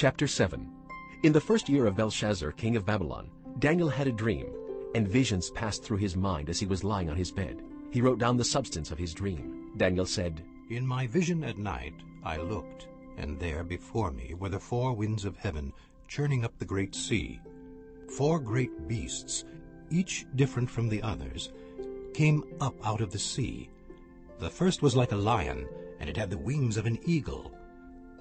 Chapter 7 In the first year of Belshazzar, king of Babylon, Daniel had a dream, and visions passed through his mind as he was lying on his bed. He wrote down the substance of his dream. Daniel said, In my vision at night I looked, and there before me were the four winds of heaven churning up the great sea. Four great beasts, each different from the others, came up out of the sea. The first was like a lion, and it had the wings of an eagle.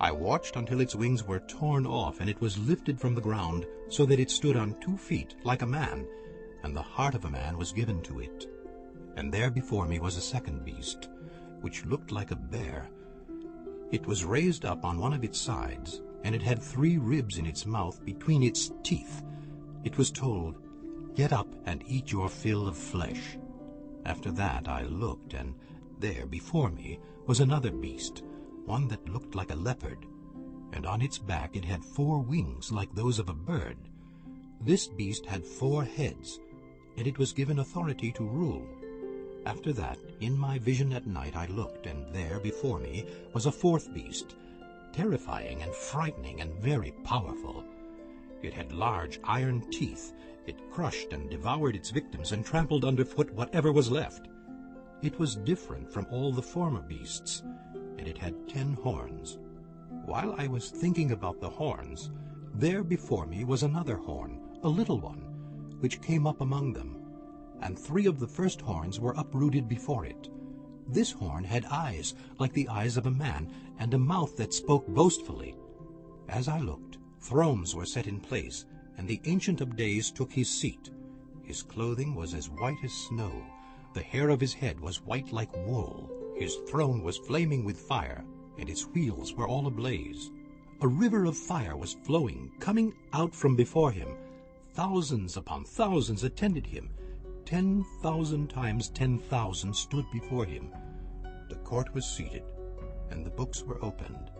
I watched until its wings were torn off, and it was lifted from the ground, so that it stood on two feet, like a man, and the heart of a man was given to it. And there before me was a second beast, which looked like a bear. It was raised up on one of its sides, and it had three ribs in its mouth between its teeth. It was told, Get up and eat your fill of flesh. After that I looked, and there before me was another beast, one that looked like a leopard, and on its back it had four wings like those of a bird. This beast had four heads, and it was given authority to rule. After that, in my vision at night I looked, and there before me was a fourth beast, terrifying and frightening and very powerful. It had large iron teeth. It crushed and devoured its victims and trampled underfoot whatever was left. It was different from all the former beasts, and it had ten horns. While I was thinking about the horns, there before me was another horn, a little one, which came up among them, and three of the first horns were uprooted before it. This horn had eyes like the eyes of a man, and a mouth that spoke boastfully. As I looked, thrones were set in place, and the Ancient of Days took his seat. His clothing was as white as snow, the hair of his head was white like wool. His throne was flaming with fire, and its wheels were all ablaze. A river of fire was flowing, coming out from before him. Thousands upon thousands attended him. Ten thousand times ten thousand stood before him. The court was seated, and the books were opened.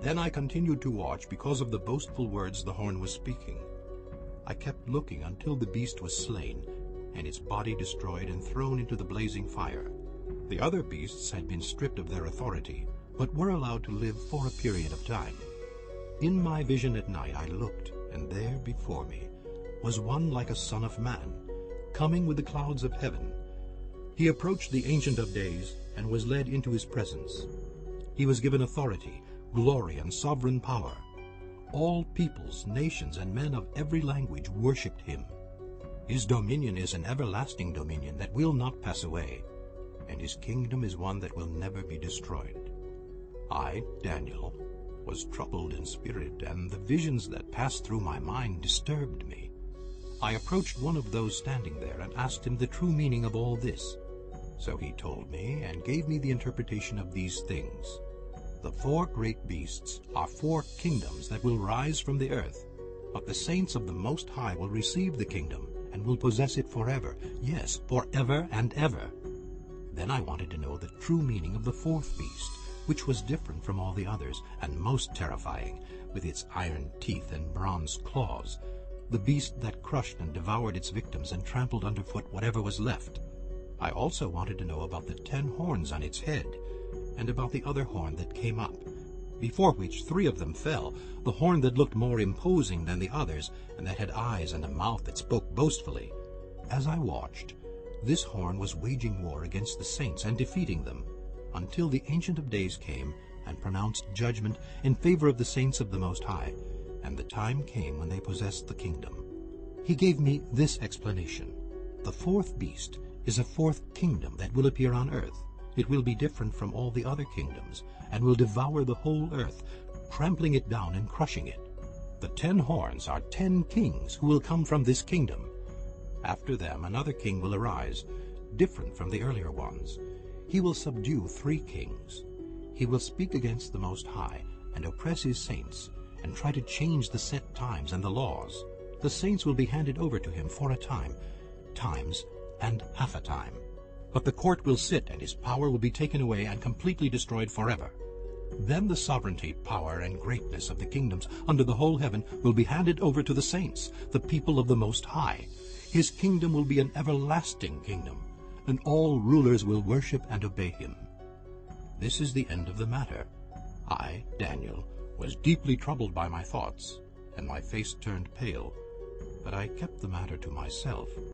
Then I continued to watch because of the boastful words the horn was speaking. I kept looking until the beast was slain, and its body destroyed and thrown into the blazing fire. The other beasts had been stripped of their authority, but were allowed to live for a period of time. In my vision at night I looked, and there before me was one like a son of man, coming with the clouds of heaven. He approached the Ancient of Days and was led into his presence. He was given authority, glory, and sovereign power. All peoples, nations, and men of every language worshipped him. His dominion is an everlasting dominion that will not pass away, and his kingdom is one that will never be destroyed. I, Daniel, was troubled in spirit, and the visions that passed through my mind disturbed me. I approached one of those standing there and asked him the true meaning of all this. So he told me and gave me the interpretation of these things. The four great beasts are four kingdoms that will rise from the earth, but the saints of the Most High will receive the kingdom and will possess it forever, yes, forever and ever. Then I wanted to know the true meaning of the fourth beast, which was different from all the others, and most terrifying, with its iron teeth and bronze claws, the beast that crushed and devoured its victims and trampled underfoot whatever was left. I also wanted to know about the ten horns on its head, and about the other horn that came up, before which three of them fell, the horn that looked more imposing than the others, and that had eyes and a mouth that spoke boastfully. As I watched, this horn was waging war against the saints and defeating them, until the Ancient of Days came and pronounced judgment in favor of the saints of the Most High, and the time came when they possessed the kingdom. He gave me this explanation. The fourth beast is a fourth kingdom that will appear on earth. It will be different from all the other kingdoms, and will devour the whole earth, trampling it down and crushing it. The ten horns are ten kings who will come from this kingdom. After them another king will arise, different from the earlier ones. He will subdue three kings. He will speak against the Most High, and oppress his saints, and try to change the set times and the laws. The saints will be handed over to him for a time, times and half a time. But the court will sit, and his power will be taken away and completely destroyed forever. Then the sovereignty, power, and greatness of the kingdoms under the whole heaven will be handed over to the saints, the people of the Most High. His kingdom will be an everlasting kingdom, and all rulers will worship and obey him. This is the end of the matter. I, Daniel, was deeply troubled by my thoughts, and my face turned pale. But I kept the matter to myself,